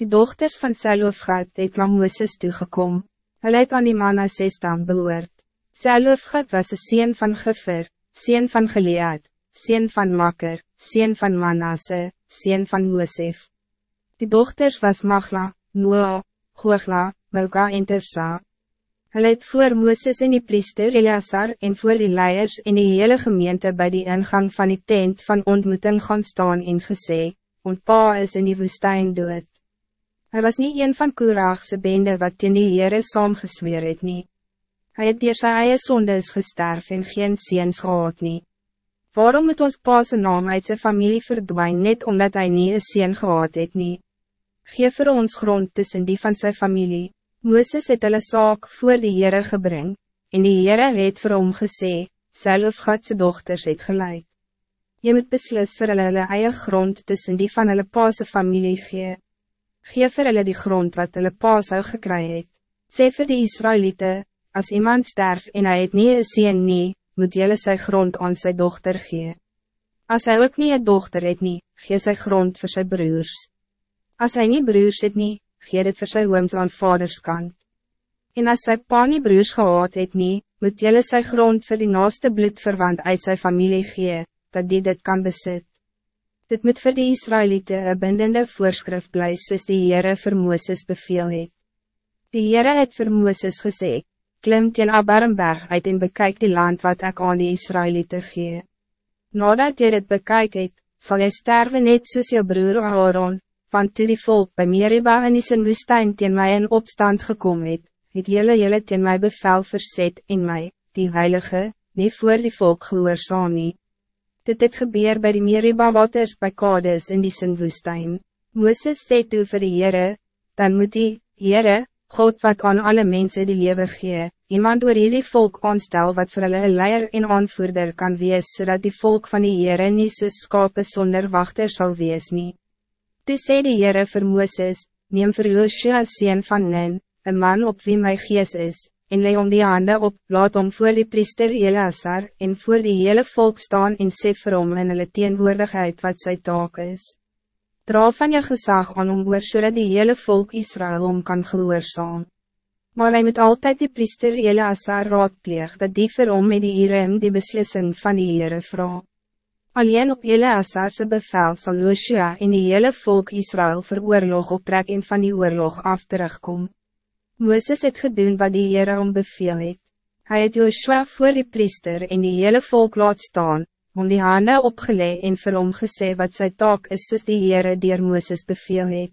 Die dochters van Selofgat het na Mooses toegekom. Hulle het aan die man as stam behoort. Selofgat was een sien van Gefer, sien van Gilead, sien van Makker, sien van Manasse, sien van Josef. Die dochters was Magla, Noah, Googla, Milka en Tersa. Hulle het voor Mooses en die priester Eleazar en voor die leiers en die hele gemeente bij die ingang van die tent van ontmoeting gaan staan en gesê, want pa is in die woestijn dood. Hij was niet een van Koeragse bende wat teen die Heere saamgesweer het nie. Hy het dier sy eie sondes gesterf en geen seens gehad nie. Waarom moet ons pa sy naam uit zijn familie verdwijnen net omdat hij niet een seen gehad het nie? Geef vir ons grond tussen die van zijn familie. Mooses het hulle saak voor die Heere gebring, en die Heere het vir hom gesê, self Godse dochters het gelijk. Je moet beslis vir hulle hulle eie grond tussen die van hulle pa sy familie gee. Geef vir hulle die grond wat hulle pa zou gekry het. Sê vir die Israëlieten, als iemand sterf en hij het nie een sien nie, moet jylle sy grond aan sy dochter gee. Als hij ook niet een dochter het nie, gee sy grond voor zijn broers. Als hij niet broers het nie, gee dit vir sy ooms aan vaderskant. En als sy pa nie broers gehad het nie, moet jylle sy grond voor die naaste bloedverwant uit zijn familie gee, dat die dit kan bezitten. Dit moet voor de Israëlieten een bindende voorschrift blij soos die Heere vir Mooses beveel het. Die Heere het vir Mooses gesê, klim teen Abarenberg uit en bekyk die land wat ik aan die Israëlieten gee. Nadat jy dit bekyk het, sal jy sterven net soos jou broer Aaron, want toe die volk by Meriba in die woestijn teen my in opstand gekom het, het jylle jylle teen my bevel verzet in mij, die heilige, niet voor die volk gehoorzaam nie. Dit het gebeur bij die Meriba waters bij Kades in die Sinwoestijn. Mooses sê toe vir die Heere, dan moet die, Heere, God wat aan alle mensen die lewe gee, iemand oor hierdie volk aanstel wat vir hulle een leier en aanvoerder kan wees, zodat die volk van die Heere nie soos skape sonder wachter sal wees nie. Toe sê die Heere vir Mooses, neem vir Joshua sien van Nen, een man op wie my gees is, en leg om die handen op, laat om voor die priester Eleazar en voor die hele volk staan en sê vir hom in hulle teenwoordigheid wat sy taak is. Dra van je gezag aan om oor so die hele volk Israël om kan gehoorzaam. Maar hij moet altijd die priester Eleazar raadpleeg dat die vir hom met die Irem die beslissing van die Heere vraag. Alleen op Eleazar's bevel zal Joshua en die hele volk Israël vir oorlog optrek en van die oorlog af terugkom. Mooses het gedoen wat die Heere om beveel het. Hy het Joshua voor die priester en die hele volk laat staan, om die handen opgeleg en vir hom gesê wat sy taak is soos die Heere dier Mooses beveel het.